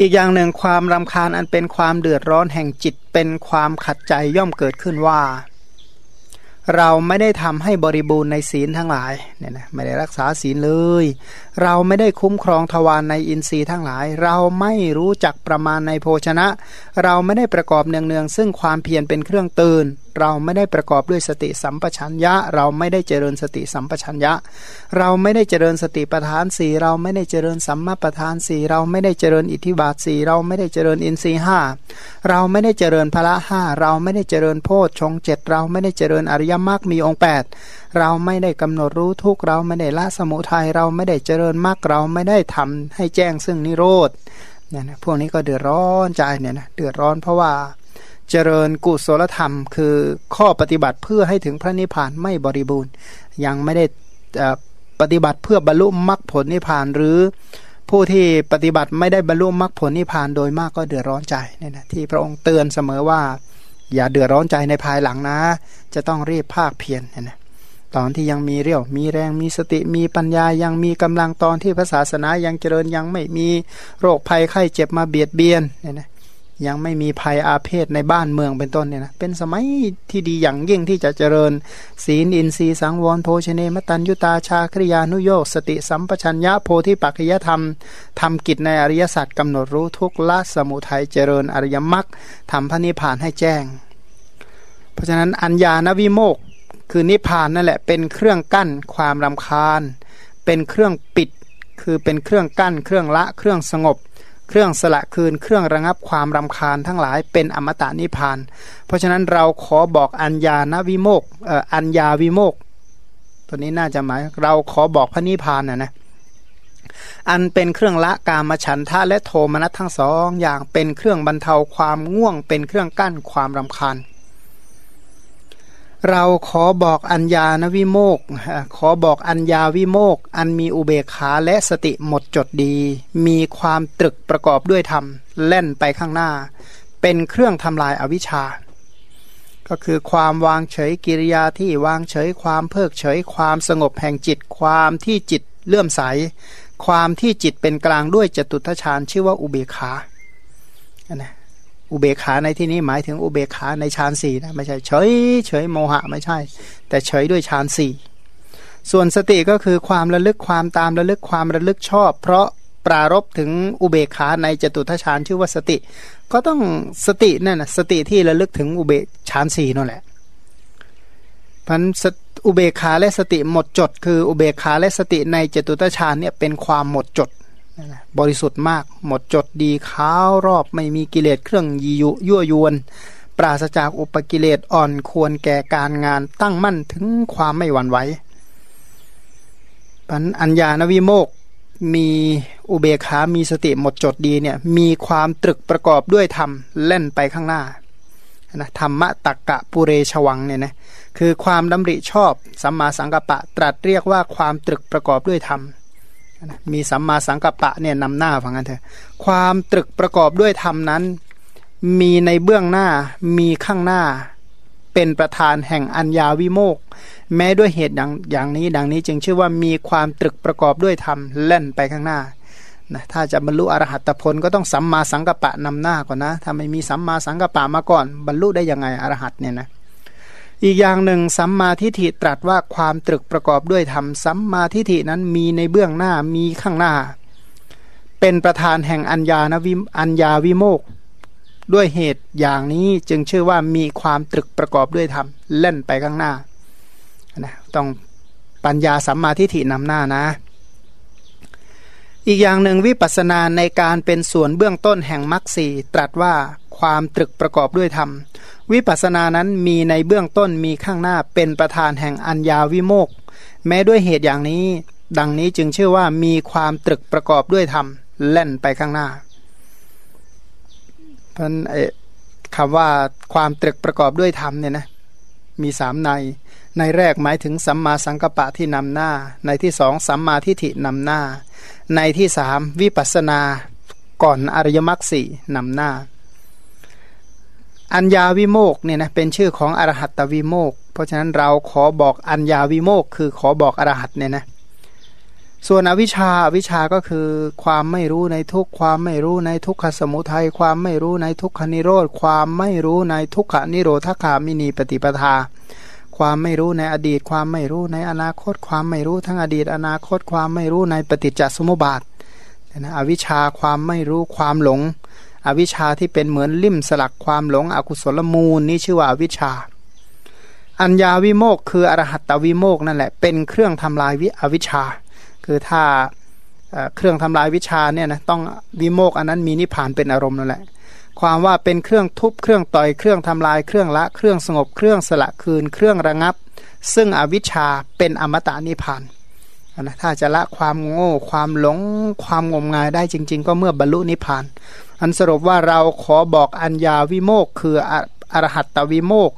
อีกอย่างหนึ่งความรำคาญอันเป็นความเดือดร้อนแห่งจิตเป็นความขัดใจย่อมเกิดขึ้นว่า เราไม่ได้ทำให้บริบูรณ์ในศีลทั้งหลายเนี่ยนะไม่ได้รักษาศีลเลย เราไม่ได้คุ้มครองทวารในอินทรีย์ทั้งหลาย เราไม่รู้จักประมาณในโภชนะ เราไม่ได้ประกอบเนืองๆซึ่งความเพียรเป็นเครื่องตื่น เราไม่ได้ประกอบด้วยสติสัมปชัญญะ เราไม่ได้เจริญสติสัมปชัญญะ เราไม่ได้เจริญสติปัฏฐานสี่เราไม่ได้เจริญสัมมาปัฏฐานสี่เราไม่ได้เจริญอิทธิบาทสี่เราไม่ได้เจริญอินทรีห้าเราไม่ได้เจริญพละห้าเราไม่ได้เจริญโพชฌงเจ็ดเราไม่ได้เจริญอริยมรรคมีองค์แปด เราไม่ได้กำหนดรู้ทุกเราไม่ได้ละสมุทัยเราไม่ได้เจริญมรรคเราไม่ได้ทำให้แจ้งซึ่งนิโรธเนี่ยนะพวกนี้ก็เดือดร้อนใจเนี่ยนะเดือดร้อนเพราะว่าเจริญกุศลธรรม คือข้อปฏิบัติเพื่อให้ถึงพระนิพพานไม่บริบูรณ์ ยังไม่ได้ปฏิบัติเพื่อบรรลุมรรคผลนิพพานหรือผู้ที่ปฏิบัติไม่ได้บรรลุมรรคผลนิพพานโดยมากก็เดือดร้อนใจเนี่ยนะที่พระองค์เตือนเสมอว่า อย่าเดือดร้อนใจในภายหลังนะ จะต้องรีบภาคเพียรเนี่ยนะ ตอนที่ยังมีเรี่ยว มีแรงมีสติมีปัญญายังมีกำลังตอนที่พระศาสนายังเจริญยังไม่มีโรคภัยไข้เจ็บมาเบียดเบียนเนี่ยนะยังไม่มีภัยอาเพศในบ้านเมืองเป็นต้นเนี่ยนะเป็นสมัยที่ดีอย่างยิ่งที่จะเจริญ ศีลอินทรีย์สังวรโภชเนมตัญยุตาชาคริยานุโยกสติสัมปชัญญะโพธิปัจจยธรรมทำกิจในอริยสัจกำหนดรู้ทุกละสมุทัยเจริญอริยมรรคทำพระนิพพานให้แจ้ง เพราะฉะนั้นอัญญานวิโมก คือนิพพานนั่นแหละเป็นเครื่องกั้นความรำคาญ เป็นเครื่องปิด คือเป็นเครื่องกั้น เครื่องละ เครื่องสงบ เครื่องสละคืน เครื่องระงับความรำคาญทั้งหลายเป็นอมตะนิพาน เพราะฉะนั้นเราขอบอกอัญญาณวิโมกเอ่ออัญญาวิโมกตัวนี้น่าจะหมายเราขอบอกพระนิพานนะนะอันเป็นเครื่องละกามฉันทะและโทมนัสทั้งสองอย่างเป็นเครื่องบรรเทาความง่วง เป็นเครื่องกั้นความรำคาญ เราขอบอกอัญญานวิโมกขอบอกอัญญาวิโมกอันมีอุเบกขาและสติหมดจดดี มีความตรึกประกอบด้วยธรรมเล่นไปข้างหน้า เป็นเครื่องทำลายอาวิชชา ก็คือความวางเฉยกิริยาที่วางเฉยความเพิกเฉยความสงบแห่งจิตความที่จิตเลื่อมใส ความที่จิตเป็นกลางด้วยจตุทชานชื่อว่าอุเบกขานะ อุเบกขาในที่นี้หมายถึงอุเบกขาในฌานสี่นะไม่ใช่เฉยเฉยโมหะไม่ใช่ แต่เฉยด้วยฌานสี่ส่วนสติก็คือความระลึกความตามระลึกความระลึกชอบ เพราะปรารบถึงอุเบกขาในจตุทชานชื่อว่าสติ ก็ต้องสตินั่นนะสติที่ระลึกถึงอุเบกฌานสี่นั่นแหละพันอุเบกขาและสติหมดจด คืออุเบกขาและสติในจตุตฌานเนี่ยเป็นความหมดจด บริสุทธิ์มาก หมดจดดีขาวรอบไม่มีกิเลสเครื่องยียุยั่วยวน ปราศจากอุปกิเลสอ่อนควรแก่การงานตั้งมั่นถึงความไม่หวั่นไหวปัญอัญญานวิโมกมีอุเบขามีสติหมดจดดีเนี่ยมีความตรึกประกอบด้วยธรรมเล่นไปข้างหน้านะธรรมะตักกะปุเรชวังเนี่ยนะคือความดำริชอบสัมมาสังกัปปะตรัสเรียกว่าความตรึกประกอบด้วยธรรม มีสัมมาสังกัปปะเนี่ยนำหน้าฟังกันเถอะความตรึกประกอบด้วยธรรมนั้น มีในเบื้องหน้ามีข้างหน้า เป็นประธานแห่งอัญญาวิโมกแม้ด้วยเหตุอย่างอย่างนี้ดังนี้จึงชื่อว่ามีความตรึกประกอบด้วยธรรมเล่นไปข้างหน้านะถ้าจะบรรลุอรหัตผลก็ต้องสัมมาสังกัปปะนำหน้าก่อนนะถ้าไม่มีสัมมาสังกัปปะมาก่อน บรรลุได้ยังไงอรหัตเนี่ยนะ อีกอย่างหนึ่งสัมมาทิฏฐิตรัสว่าความตรึกประกอบด้วยธรรมสัมมาทิฏฐินั้นมีในเบื้องหน้ามีข้างหน้า เป็นประธานแห่งอัญญานวิอัญญาวิโมกด้วยเหตุอย่างนี้จึงชื่อว่ามีความตรึกประกอบด้วยธรรมเล่นไปข้างหน้านะต้องปัญญาสัมมาทิฏฐินำหน้านะ อีกอย่างหนึ่งวิปัสสนาในการเป็นส่วนเบื้องต้นแห่งมรรคสีตรัสว่าความตรึกประกอบด้วยธรรม วิปัสสนานั้นมีในเบื้องต้นมีข้างหน้าเป็นประธานแห่งอัญญาวิโมกแม้ด้วยเหตุอย่างนี้ ดังนี้จึงชื่อว่ามีความตรึกประกอบด้วยธรรมเล่นไปข้างหน้าเพราะคำว่าความตรึกประกอบด้วยธรรมเนี่ยนะมีสามใน ในแรกหมายถึงสัมมาสังกัปปะที่นำหน้า ในที่สองสัมมาทิฏฐินำหน้า ในที่สามวิปัสสนาก่อนอริยมรรคสี่นำหน้า อัญญาวิโมกเนี่ยนะเป็นชื่อของอรหัตตวิโมก เพราะฉะนั้นเราขอบอกอัญญาวิโมกคือขอบอกอรหัตเนี่ยนะส่วนอวิชชาอวิชชาก็คือความไม่รู้ในทุกความไม่รู้ในทุกขสมุทัยความไม่รู้ในทุกขนิโรธความไม่รู้ในทุกขนิโรธคามินีปฏิปทา ความไม่รู้ในอดีต ความไม่รู้ในอนาคต ความไม่รู้ทั้งอดีต อนาคต ความไม่รู้ในปฏิจจสมุปบาทนะอวิชชาความไม่รู้ความหลง อวิชชาที่เป็นเหมือนลิ่มสลักความหลงอกุศลมูลนี่ชื่อว่าอวิชชา อัญญาวิโมกคืออรหัตตวิโมกนั่นแหละเป็นเครื่องทำลายวิอวิชชา คือถ้าเครื่องทำลายวิชาเนี่ยนะต้องวิโมกอันนั้นมีนิพานเป็นอารมณ์นั่นแหละ ความว่าเป็นเครื่องทุบเครื่องต่อยเครื่องทำลายเครื่องละเครื่องสงบเครื่องสละคืนเครื่องระงับ ซึ่งอวิชชาเป็นอมตะนิพพานนะถ้าจะละความโง่ ความหลง ความงมงายได้จริง ๆ ก็เมื่อบรรลุนิพพาน อันสรุปว่าเราขอบอกอัญญาวิโมกคืออรหัตตวิโมก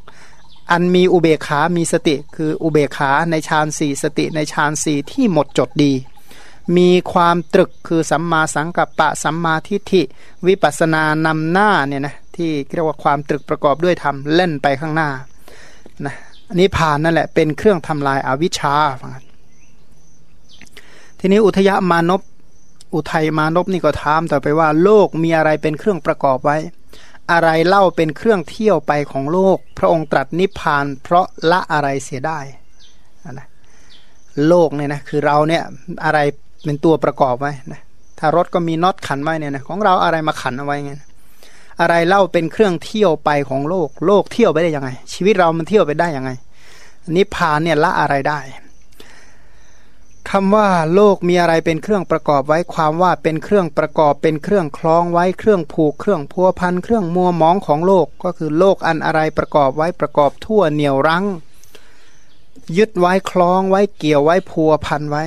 อันมีอุเบขา มีสติ คืออุเบขาในฌานสี่สติในฌานสี่ที่หมดจดดี มีความตรึกคือสัมมาสังกัปปะ สัมมาทิฏฐิ วิปัสนานำหน้าเนี่ยนะที่เรียกว่าความตรึกประกอบด้วยธรรมเล่นไปข้างหน้านะอันนี้ผ่านนั่นแหละเป็นเครื่องทำลายอาวิชชาฟังทีนี้อุทยมานพ อุทัยมานพนี่ก็ถามต่อไปว่า โลกมีอะไรเป็นเครื่องประกอบไว้ อะไรเล่าเป็นเครื่องเที่ยวไปของโลก พระองค์ตรัสนิพพาน เพราะละอะไรเสียได้นะโลกเนี่ยนะคือเราเนี่ยอะไรเป็นตัวประกอบไว้นะถ้ารถก็มีน็อตขันไว้เนี่ยนะของเราอะไรมาขันเอาไว้ไงอะไรเล่าเป็นเครื่องเที่ยวไปของโลก โลกเที่ยวไปได้ยังไง ชีวิตเรามันเที่ยวไปได้ยังไงนิพพานเนี่ยละอะไรได้ คำว่าโลกมีอะไรเป็นเครื่องประกอบไว้ความว่าเป็นเครื่องประกอบเป็นเครื่องคล้องไว้เครื่องผูกเครื่องพัวพันเครื่องมัวมองของโลกก็คือโลกอันอะไรประกอบไว้ประกอบทั่วเหนี่ยวรั้ง ยึดไว้คล้องไว้เกี่ยวไว้พัวพันไว้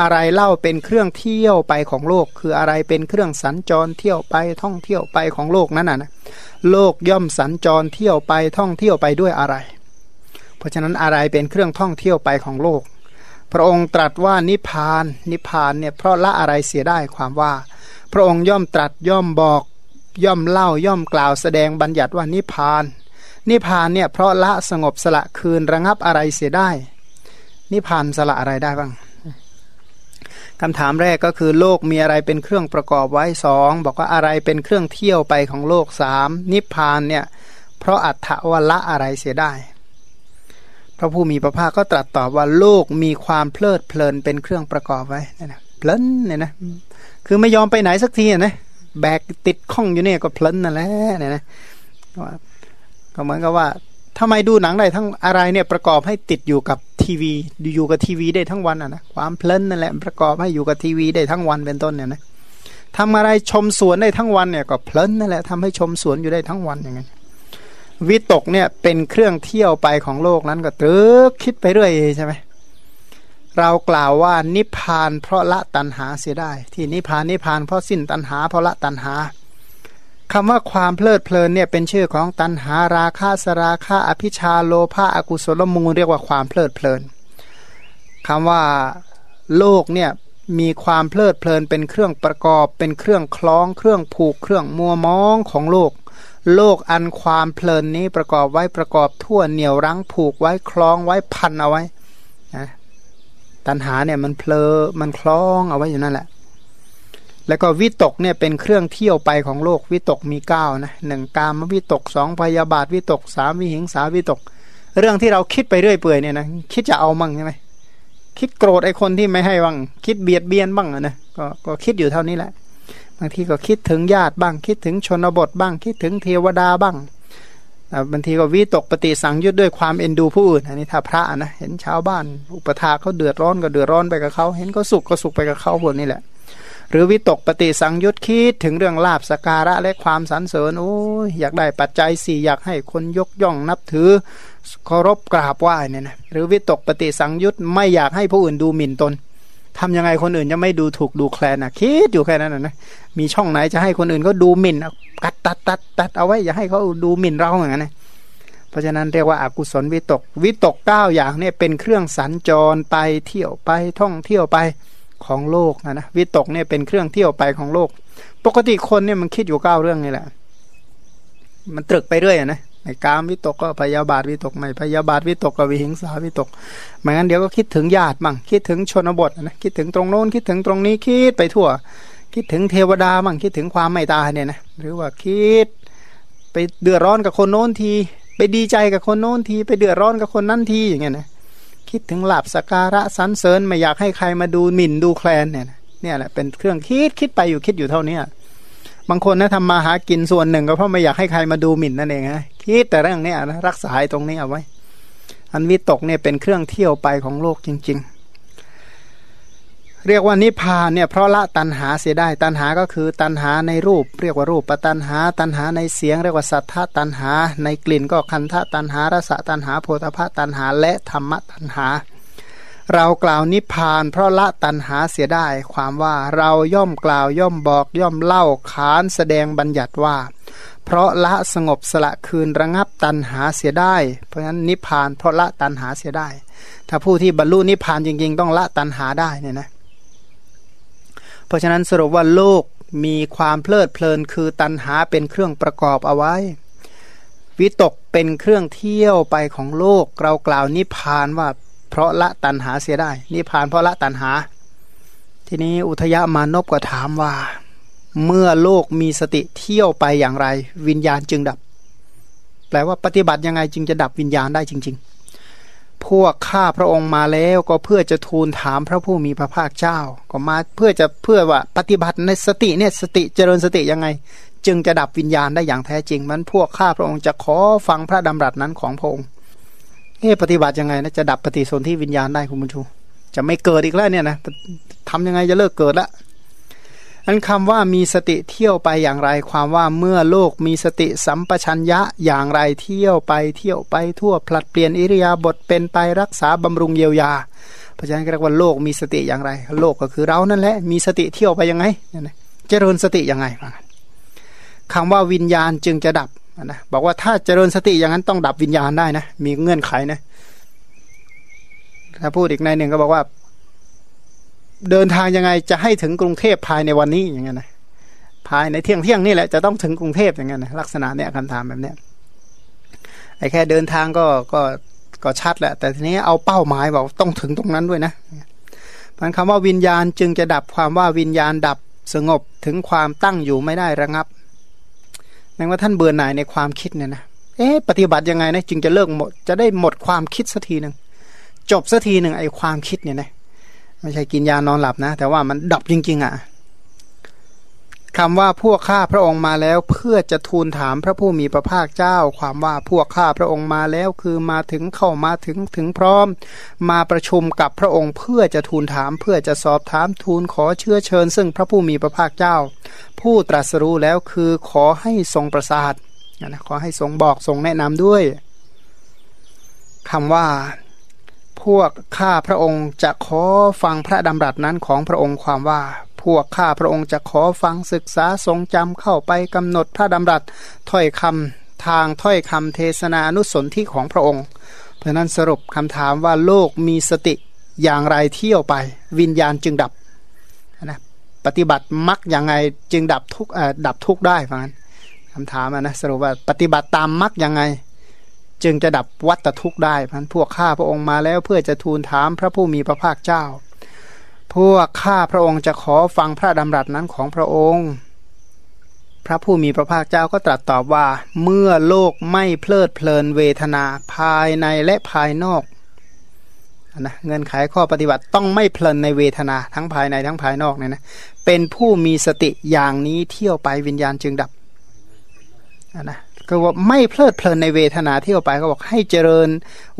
อะไรเล่าเป็นเครื่องเที่ยวไปของโลก คืออะไรเป็นเครื่องสัญจรเที่ยวไปท่องเที่ยวไปของโลกนั้นน่ะนะโลกย่อมสัญจรเที่ยวไปท่องเที่ยวไปด้วยอะไร เพราะฉะนั้นอะไรเป็นเครื่องท่องเที่ยวไปของโลก พระองค์ตรัสว่านิพาน นิพานเนี่ยเพราะละอะไรเสียได้ความว่า พระองค์ย่อมตรัสย่อมบอกย่อมเล่าย่อมกล่าวแสดงบัญญัติว่านิพาน นิพานเนี่ยเพราะละสงบสละคืนระงับอะไรเสียได้ นิพานสละอะไรได้บ้างคำถามแรกก็คือโลกมีอะไรเป็นเครื่องประกอบไว้สองบอกว่าอะไรเป็นเครื่องเที่ยวไปของโลกสามนิพานเนี่ยเพราะอัตถวละอะไรเสียได้ พระผู้มีพระภาคก็ตรัสตอบว่าโลกมีความเพลิดเพลินเป็นเครื่องประกอบไว้นี่นะเพลินเนี่ยนะคือไม่ยอมไปไหนสักทีนะแบกติดข้องอยู่เนี่ยก็เพลินนั่นแหละเนี่ยนะก็เหมือนกับว่าทำไมดูหนังได้ทั้งอะไรเนี่ยประกอบให้ติดอยู่กับทีวีอยู่กับทีวีได้ทั้งวันอะนะความเพลินนั่นแหละประกอบให้อยู่กับทีวีได้ทั้งวันเป็นต้นเนี่ยนะทำอะไรชมสวนได้ทั้งวันเนี่ยก็เพลินนั่นแหละทำให้ชมสวนอยู่ได้ทั้งวันอย่างเงี้ย วิตกเนี่ยเป็นเครื่องเที่ยวไปของโลกนั้นก็ตรึกคิดไปเรื่อยใช่ไหมเรากล่าวว่านิพพานเพราะละตัณหาเสียได้ ที่นิพพานนิพพานเพราะสิ้นตัณหาเพราะละตัณหาคำว่าความเพลิดเพลินเนี่ยเป็นชื่อของตัณหาราคะสราคะอภิชาโลภะอกุศลมูลเรียกว่าความเพลิดเพลินคำว่าโลกเนี่ยมีความเพลิดเพลินเป็นเครื่องประกอบเป็นเครื่องคล้องเครื่องผูกเครื่องมัวมองของโลก โลกอันความเพลินนี้ประกอบไว้ประกอบทั่วเหนี่ยวรั้งผูกไว้คล้องไว้พันเอาไว้นะตัณหาเนี่ยมันเพลอมันคล้องเอาไว้อยู่นั่นแหละ แล้วก็วิตกเนี่ยเป็นเครื่องเที่ยวไปของโลกวิตกมีเก้านะหนึ่งกามวิตกสองพยาบาทวิตกสามวิหิงสาวิตก เรื่องที่เราคิดไปเรื่อยเปื่อยเนี่ยนะคิดจะเอามั่งใช่ไหมคิดโกรธไอ้คนที่ไม่ให้บ้างคิดเบียดเบียนบ้างนะก็ก็คิดอยู่เท่านี้แหละ บางทีก็คิดถึงญาติบ้างคิดถึงชนบทบ้างคิดถึงเทวดาบ้างบางทีก็วิตกปฏิสังยุตด้วยความเอ็นดูผู้อื่นอันนี้ถ้าพระนะเห็นชาวบ้านอุปถาเขาเดือดร้อนก็เดือดร้อนไปกับเขาเห็นเขาสุขก็สุขไปกับเขาพวกนี้แหละ หรือวิตกปฏิสังยุตคิดถึงเรื่องลาบสการะและความสรรเสริญโอ้ยอยากได้ปัจจัยสี่อยากให้คนยกย่องนับถือเคารพกราบไหว้เนี่ยนะหรือวิตกปฏิสังยุตไม่อยากให้ผู้อื่นดูหมิ่นตน ทำยังไงคนอื่นจะไม่ดูถูกดูแคลนนะคิดอยู่แค่นั้นนะมีช่องไหนจะให้คนอื่นก็ดูหมิ่นกัดตัดตัดตัดเอาไว้อย่าให้เขาดูหมิ่นเราอย่างนั้นนะเพราะฉะนั้นเรียกว่าอากุศลวิตก วิตกเก้าอย่างเนี่ยเป็นเครื่องสัญจรไปเที่ยวไปท่องเที่ยวไปของโลกนะนะวิตกเนี่ยเป็นเครื่องเที่ยวไปของโลก ปกติคนเนี่ยมันคิดอยู่เก้าเรื่องนี่แหละ มันตรึกไปเรื่อยนะ ในกามวิตกก็พยาบาทวิตกไม่พยาบาทวิตกก็วิหิงสาวิตกไม่งั้นเดี๋ยวก็คิดถึงญาติบ้างคิดถึงชนบทนะคิดถึงตรงโน้นคิดถึงตรงนี้คิดไปทั่ว คิดถึงเทวดาบ้างคิดถึงความไม่ตายเนี่ยนะหรือว่าคิด ไปเดือดร้อนกับคนโน้นที ไปดีใจกับคนโน้นที ไปเดือดร้อนกับคนนั่นทีอย่างเงี้ยนะคิดถึงหลับสการะสันเสริญไม่อยากให้ใครมาดูหมิ่นดูแคลนเนี่ยเนี่ยแหละเป็นเครื่องคิดคิดไปอยู่คิดอยู่เท่านี้บางคนนะทำมาหากินส่วนหนึ่งก็เพราะไม่อยากให้ใครมาดูหมิ่นนั่นเองนะ คิดแต่เรื่องนี้นะรักษาตรงนี้เอาไว้ อันวิตกเนี่ยเป็นเครื่องเที่ยวไปของโลกจริง ๆ เรียกว่านิพานเนี่ยเพราะละตัณหาเสียได้ตัณหาก็คือตัณหาในรูป เรียกว่ารูปปตัณหา ตัณหาในเสียง เรียกว่าสัทธาตัณหา ในกลิ่นก็คันธตัณหารสตัณหาโพธพตัณหาและธรรมตัณหาเรากล่าวนิพพานเพราะละตันหาเสียได้ ความว่าเราย่อมกล่าวย่อมบอกย่อมเล่าขานแสดงบัญญัติว่า เพราะละสงบสละคืนระงับตันหาเสียได้ เพราะฉะนั้นนิพพานเพราะละตันหาเสียได้ ถ้าผู้ที่บรรลุนิพพานจริงๆ ต้องละตันหาได้เนี่ยนะเพราะฉะนั้นสรุปว่าโลกมีความเพลิดเพลินคือตันหาเป็นเครื่องประกอบเอาไว้ วิตกเป็นเครื่องเที่ยวไปของโลก เรากล่าวนิพพานว่าเพราะละตันหาเสียได้ นิพพานเพราะละตันหา ทีนี้อุทยามานพก็ถามว่า เมื่อโลกมีสติเที่ยวไปอย่างไร วิญญาณจึงดับ แปลว่าปฏิบัติยังไงจึงจะดับวิญญาณได้จริง ๆ พวกข้าพระองค์มาแล้วก็เพื่อจะทูลถามพระผู้มีพระภาคเจ้า ก็มาเพื่อจะเพื่อว่าปฏิบัติในสติเนี่ยสติเจริญสติยังไง จึงจะดับวิญญาณได้อย่างแท้จริง มันพวกข้าพระองค์จะขอฟังพระดำรัสนั้นของพระองค์เอ๊ปฏิบัติยังไงนะจะดับปฏิสนธิวิญญาณได้คุณบุญชูจะไม่เกิดอีกแล้วเนี่ยนะทำยังไงจะเลิกเกิดละ อันคำว่ามีสติเที่ยวไปอย่างไร ความว่าเมื่อโลกมีสติสัมปชัญญะอย่างไรเที่ยวไปเที่ยวไปทั่วผลัดเปลี่ยนอิริยาบถเป็นไปรักษาบำรุงเยียวยา เพราะฉะนั้นเรียกว่าโลกมีสติอย่างไร โลกก็คือเรานั่นแหละมีสติเที่ยวไปยังไงเนี่ยเจริญสติยังไงคำว่าวิญญาณจึงจะดับนะบอกว่าถ้าเจริญสติอย่างนั้นต้องดับวิญญาณได้นะมีเงื่อนไขนะถ้าพูดอีกในหนึ่งก็บอกว่า เดินทางยังไงจะให้ถึงกรุงเทพภายในวันนี้อย่างเงี้ยนะภายในเที่ยงเที่ยงนี่แหละจะต้องถึงกรุงเทพอย่างเงี้ยนะลักษณะเนี้ยคำถามแบบเนี้ยไอ้แค่เดินทางก็ก็ก็ชัดแหละ แต่ทีนี้เอาเป้าหมายบอกต้องถึงตรงนั้นด้วยนะมันคำว่าวิญญาณจึงจะดับความว่าวิญญาณดับสงบถึงความตั้งอยู่ไม่ได้ระงับแม้ว่าท่านเบื่อหน่ายในความคิดเนี่ยนะเอ๊ะปฏิบัติยังไงนะจึงจะเลิกหมดจะได้หมดความคิดสักทีหนึ่งจบสักทีหนึ่งไอ้ความคิดเนี่ยนะ ไม่ใช่กินยานอนหลับนะ แต่ว่ามันดับจริง ๆอะ่ะคำว่าพวกข้าพระองค์มาแล้ว เพื่อจะทูลถามพระผู้มีพระภาคเจ้า ความว่าพวกข้าพระองค์มาแล้ว คือมาถึงเข้ามาถึงถึงพร้อม มาประชุมกับพระองค์เพื่อจะทูลถาม เพื่อจะสอบถามทูลขอเชื้อเชิญ ซึ่งพระผู้มีพระภาคเจ้า ผู้ตรัสรู้แล้วคือขอให้ทรงประสาทนะขอให้ทรงบอกทรงแนะนำด้วยคำว่า พวกข้าพระองค์จะขอฟังพระดำรัสนั้นของพระองค์ความว่า พวกข้าพระองค์จะขอฟังศึกษาทรงจำเข้าไปกำหนดพระดำรัสถ้อยคำทางถ้อยคำเทศนานุสนที่ของพระองค์ เพราะนั้นสรุปคำถามว่าโลกมีสติอย่างไรเที่ยวไป วิญญาณจึงดับนะปฏิบัติมักอย่างไงจึงดับทุกดับทุกได้ฟังนั้นคำถามนะสรุปว่าปฏิบัติตามมักยังไง จึงจะดับวัตทุกได้พันพวกข้าพระองค์มาแล้วเพื่อจะทูลถามพระผู้มีพระภาคเจ้า พวกข้าพระองค์จะขอฟังพระดำรัสนั้นของพระองค์ พระผู้มีพระภาคเจ้าก็ตรัสตอบว่า เมื่อโลกไม่เพลิดเพลินเวทนาภายในและภายนอกนะเงินขายข้อปฏิบัติต้องไม่เพลินในเวทนาทั้งภายในทั้งภายนอกเนี่ยนะเป็นผู้มีสติอย่างนี้เที่ยวไปวิญญาณจึงดับนะ ก็ว่าไม่เพลิดเพลินในเวทนาที่ยวไปก็บอกให้เจริญ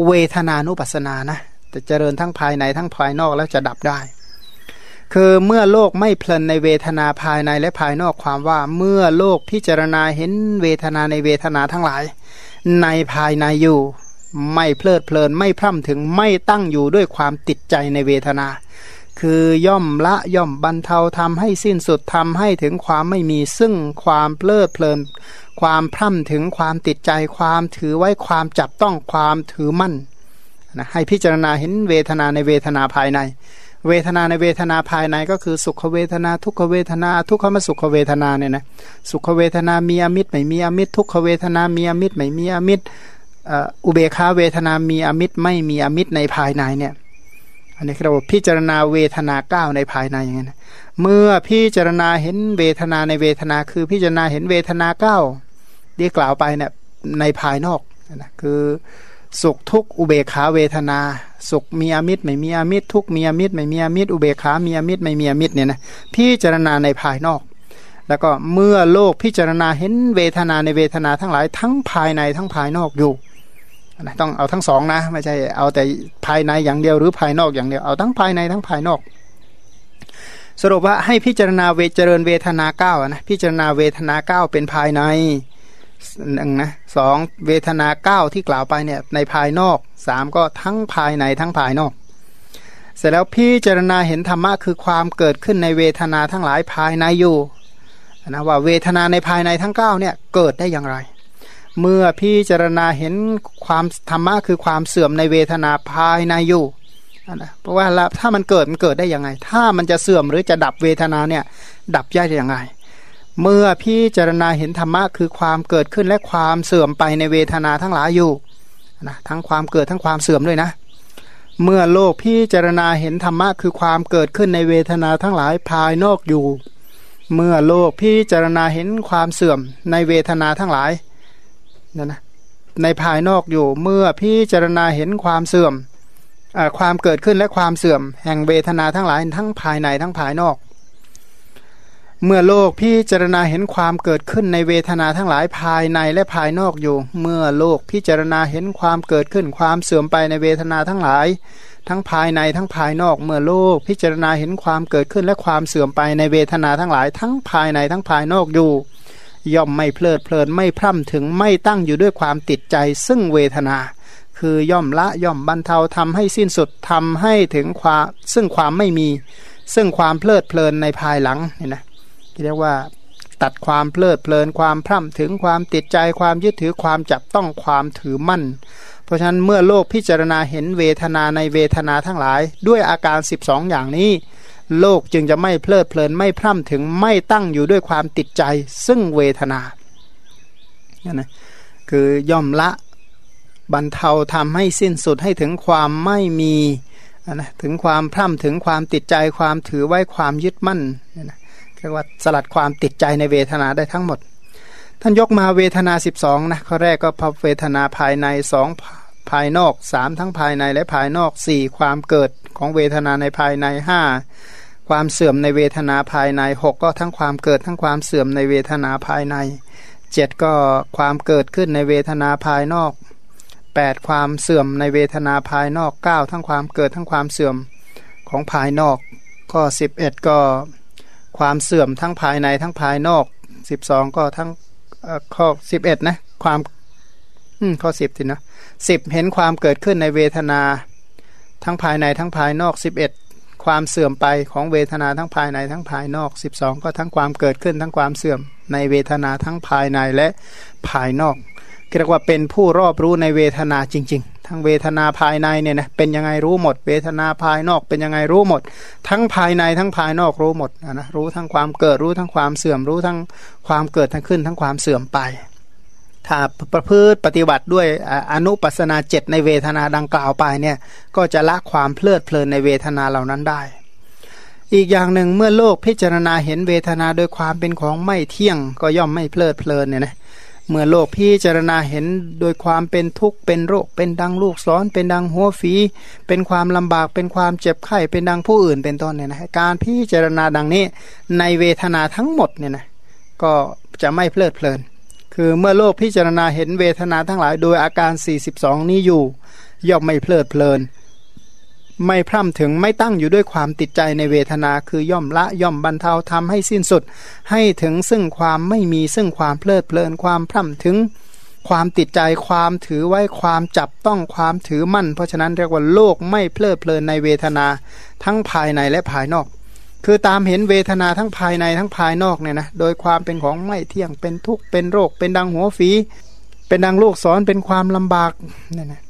เวทนานุปัสสนานะจะเจริญทั้งภายในทั้งภายนอกแล้วจะดับได้ คือเมื่อโลกไม่เพลินในเวทนาภายในและภายนอกความว่าเมื่อโลกพิจารณาเห็นเวทนาในเวทนาทั้งหลาย ในภายในอยู่ ไม่เพลิดเพลินไม่พร่ำถึงไม่ตั้งอยู่ด้วยความติดใจในเวทนา คือย่อมละย่อมบรรเทาทำให้สิ้นสุดทำให้ถึงความไม่มีซึ่งความเพลิดเพลิน ความพร่ำถึงความติดใจความถือไว้ความจับต้องความถือมั่นนะให้พิจารณาเห็นเวทนาในเวทนาภายใน เวทนาในเวทนาภายในก็คือสุขเวทนา ทุกขเวทนา ทุกขมสุขเวทนาเนี่ยนะสุขเวทนามีอมิตรไม่มีอมิตร ทุกขเวทนามีอมิตรไม่มีอมิตรอุเบคาเวทนามีอมิตรไม่มีอมิตรในภายในเนี่ย อันนี้เราพิจารณาเวทนาเก้าในภายในอย่างนี้นเมื่อพิจารณาเห็นเวทนาในเวทนาคือพิจารณาเห็นเวทนาเก้าที่กล่าวไปเนี่ยในภายนอกนะคือสุขทุกอุเบขาเวทนา สุขมีอมิตรไม่มีอมิตรทุกมีอมิตรไม่มีอมิตรอุเบขามีอมิตรไม่มีอมิตรเนี่ยนะพิจารณาในภายนอก แล้วก็เมื่อโลกพิจารณาเห็นเวทนาในเวทนาทั้งหลายทั้งภายในทั้งภายนอกอยู่ นะต้องเอาทั้งสองนะ ไม่ใช่เอาแต่ภายในอย่างเดียวหรือภายนอกอย่างเดียวเอาทั้งภายในทั้งภายนอก สรุปว่าให้พิจารณาเวเจริญเวทนาเก้านะพิจารณาเวทนาเก้าเป็นภายในหนึ่งนะสองเวทนาเก้าที่กล่าวไปเนี่ยในภายนอกสามก็ทั้งภายในทั้งภายนอก เสร็จแล้วพิจารณาเห็นธรรมะคือความเกิดขึ้นในเวทนาทั้งหลายภายในอยู่นะว่าเวทนาในภายในทั้ง9เนี่ยเกิดได้อย่างไร เมื่อพิจารณาเห็นความธรรมะคือความเสื่อมในเวทนาภายในอยู่นะเพราะว่าถ้ามันเกิดมันเกิดได้ยังไง ถ้ามันจะเสื่อมหรือจะดับเวทนาเนี่ยดับได้ยังไง เมื่อพิจารณาเห็นธรรมะคือความเกิดขึ้นและความเสื่อมไปในเวทนาทั้งหลายอยู่นะทั้งความเกิดทั้งความเสื่อมด้วยนะ เมื่อโลกพิจารณาเห็นธรรมะคือความเกิดขึ้นในเวทนาทั้งหลายภายนอกอยู่ เมื่อโลกพิจารณาเห็นความเสื่อมในเวทนาทั้งหลาย นั่นะในภายนอกอยู่เมื่อพิจารณาเห็นความเสื่อมความเกิดขึ้นและความเสื่อม แห่งเวทนาทั้งหลายทั้งภายในทั้งภายนอก เมื่อโลกพิจารณาเห็นความเกิดขึ้นในเวทนาทั้งหลายภายในและภายนอกอยู่ เมื่อโลกพิจารณาเห็นความเกิดขึ้นความเสื่อมไปในเวทนาทั้งหลาย ทั้งภายในทั้งภายนอก เมื่อโลกพิจารณาเห็นความเกิดขึ้นและความเสื่อมไปในเวทนาทั้งหลาย ทั้งภายในทั้งภายนอกอยู่ ย่อมไม่เพลิดเพลินไม่พร่ำถึงไม่ตั้งอยู่ด้วยความติดใจซึ่งเวทนา คือย่อมละย่อมบรรเทาทำให้สิ้นสุดทำให้ถึงความซึ่งความไม่มี ซึ่งความเพลิดเพลินในภายหลังเห็นไหมเรียกว่าตัดความเพลิดเพลินความพร่ำถึงความติดใจความยึดถือความจับต้องความถือมั่น เพราะฉะนั้นเมื่อโลกพิจารณาเห็นเวทนาในเวทนาทั้งหลาย ด้วยอาการ 12 อย่างนี้ โลกจึงจะไม่เพลิดเพลินไม่พร่ำถึงไม่ตั้งอยู่ด้วยความติดใจ ซึ่งเวทนานี่นะคือย่อมละบรรเทาทำให้สิ้นสุดให้ถึงความไม่มีนะถึงความพร่ำถึงความติดใจความถือไว้ความยึดมั่นนี่นะเรียกว่าสลัดความติดใจในเวทนาได้ทั้งหมด ท่านยกมาเวทนา 12นะข้อแรกก็พบเวทนาภายในสองภายนอกสามทั้งภายในและภายนอกสี่ความเกิดของเวทนาในภายในห้า ความเสื่อมในเวทนาภายในหกก็ทั้งความเกิดทั้งความเสื่อมในเวทนาภายในเจ็ดก็ความเกิดขึ้นในเวทนาภายนอกแปดความเสื่อมในเวทนาภายนอกเก้าทั้งความเกิดทั้งความเสื่อมของภายนอกก็สิบเอ็ดก็ความเสื่อมทั้งภายในทั้งภายนอกสิบสองก็ทั้งข้อสิบเอ็ดนะความข้อสิบทีนะสิบเห็นความเกิดขึ้นในเวทนา ทั้งภายในทั้งภายนอกสิบเอ็ด ความเสื่อมไปของเวทนาทั้งภายในทั้งภายนอกสิบสองก็ทั้งความเกิดขึ้นทั้งความเสื่อมในเวทนาทั้งภายในและภายนอกเรียกว่าเป็นผู้รอบรู้ในเวทนาจริง ๆ ทั้งเวทนาภายในเนี่ยนะเป็นยังไงรู้หมด เวทนาภายนอกเป็นยังไงรู้หมด ทั้งภายในทั้งภายนอกรู้หมดนะรู้ทั้งความเกิดรู้ทั้งความเสื่อมรู้ทั้งความเกิดทั้งขึ้น ทั้งความเสื่อมไป ถ้าประพฤติปฏิบัติด้วยอนุปัสนาเจ็ดในเวทนาดังกล่าวไปเนี่ยก็จะละความเพลิดเพลินในเวทนาเหล่านั้นได้ อีกอย่างหนึ่งเมื่อโลกพิจารณาเห็นเวทนาโดยความเป็นของไม่เที่ยงก็ย่อมไม่เพลิดเพลินเนี่ยนะเมื่อโลกพิจารณาเห็นโดยความเป็นทุกข์เป็นโรค เป็นดังลูกซ้อน เป็นดังหัวฝี เป็นความลำบากเป็นความเจ็บไข้เป็นดังผู้อื่นเป็นต้นเนี่ยนะการพิจารณาดังนี้ในเวทนาทั้งหมดเนี่ยนะก็จะไม่เพลิดเพลิน คือเมื่อโลกพิจารณาเห็นเวทนาทั้งหลายโดยอาการ 42 นี้อยู่ ย่อมไม่เพลิดเพลิน ไม่พร่ำถึงไม่ตั้งอยู่ด้วยความติดใจในเวทนาคือย่อมละย่อมบรรเทาทำให้สิ้นสุด ให้ถึงซึ่งความไม่มีซึ่งความเพลิดเพลินความพร่ำถึงความติดใจความถือไว้ความจับต้องความถือมั่น เพราะฉะนั้นเรียกว่าโลกไม่เพลิดเพลินในเวทนาทั้งภายในและภายนอก คือตามเห็นเวทนาทั้งภายในทั้งภายนอกเนี่ยนะโดยความเป็นของไม่เที่ยงเป็นทุกข์เป็นโรค เป็นดังหัวฝี เป็นดังโลกสอนเป็นความลำบากเนี่ยนะ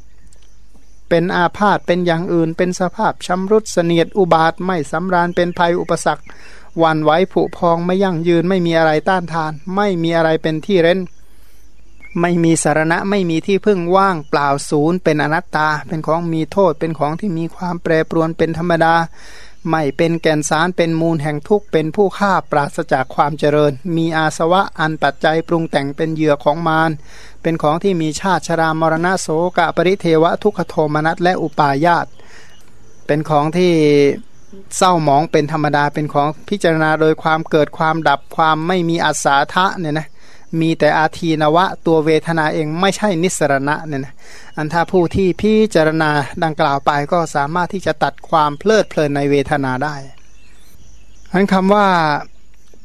เป็นอาพาธเป็นอย่างอื่น เป็นสภาพชำรุดเสนียดอุบาทไม่สำราญเป็นภัยอุปสรรควันไหวผุพองไม่ยั่งยืนไม่มีอะไรต้านทาน ไม่มีอะไรเป็นที่เร้น ไม่มีสารณะไม่มีที่พึ่งว่างเปล่าศูนย์เป็นอนัตตา เป็นของมีโทษเป็นของที่มีความแปรปรวนเป็นธรรมดา ไม่เป็นแก่นสารเป็นมูลแห่งทุกข์เป็นผู้ฆ่าปราศจากความเจริญ มีอาสวะอันปัจจัยปรุงแต่งเป็นเหยื่อของมารเป็นของที่มีชาติชรามรณะโสกะปริเทวะทุกขโทมนัสและอุปาญาตเป็นของที่เศร้าหมองเป็นธรรมดาเป็นของพิจารณาโดยความเกิดความดับความไม่มีอาสาทะเนี่ยนะ มีแต่อาทีนวะ ตัวเวทนาเองไม่ใช่นิสรณะเนี่ยนะอันถ้าผู้ที่พิจารณาดังกล่าวไปก็สามารถที่จะตัดความเพลิดเพลินในเวทนาได้อันคำว่า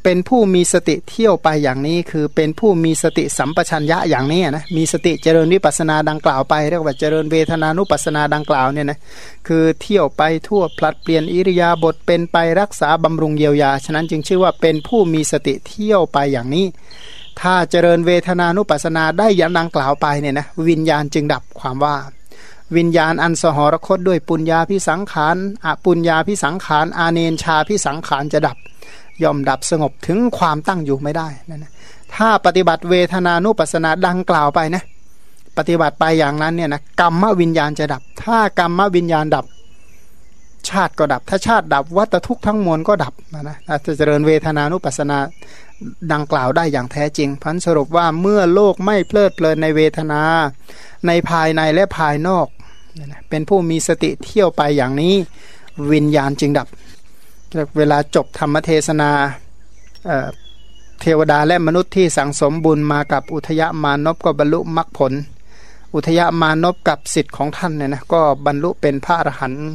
เป็นผู้มีสติเที่ยวไปอย่างนี้ คือเป็นผู้มีสติสัมปชัญญะอย่างนี้นะมีสติเจริญวิปัสนาดังกล่าวไปเรียกว่าเจริญเวทนานุปัสนาดังกล่าวเนี่ยนะคือเที่ยวไปทั่วพลัดเปลี่ยนอิริยาบถเป็นไปรักษาบำรุงเยียวยา ฉะนั้นจึงชื่อว่าเป็นผู้มีสติเที่ยวไปอย่างนี้ ถ้าเจริญเวทนานุปัสนาได้อย่างดังกล่าวไปเนี่ยนะวิญญาณจึงดับความว่า วิญญาณอันสหรคตด้วยปุญญาพิสังขารอปุญญาพิสังขารอาเนนชาพิสังขารจะดับย่อมดับสงบถึงความตั้งอยู่ไม่ได้นั่นนะถ้าปฏิบัติเวทนานุปัสนาดังกล่าวไปนะปฏิบัติไปอย่างนั้นเนี่ยนะกรรมวิญญาณจะดับ ถ้ากรรมวิญญาณดับ ชาติก็ดับ ถ้าชาติดับวัตทุกข์ทั้งมวลก็ดับนะนะจะเจริญเวทนานุปัสนาดังกล่าวได้อย่างแท้จริง พันสรุปว่าเมื่อโลกไม่เพลิดเพลินในเวทนา ในภายในและภายนอก เป็นผู้มีสติเที่ยวไปอย่างนี้ วิญญาณจึงดับ เวลาจบธรรมเทศนาเทวดาและมนุษย์ที่สังสมบุญมากับอุทยมานพก็บรรลุมรรคผล อุทยมานพกับสิทธิ์ของท่านเนี่ยนะก็บรรลุเป็นพระอรหันต์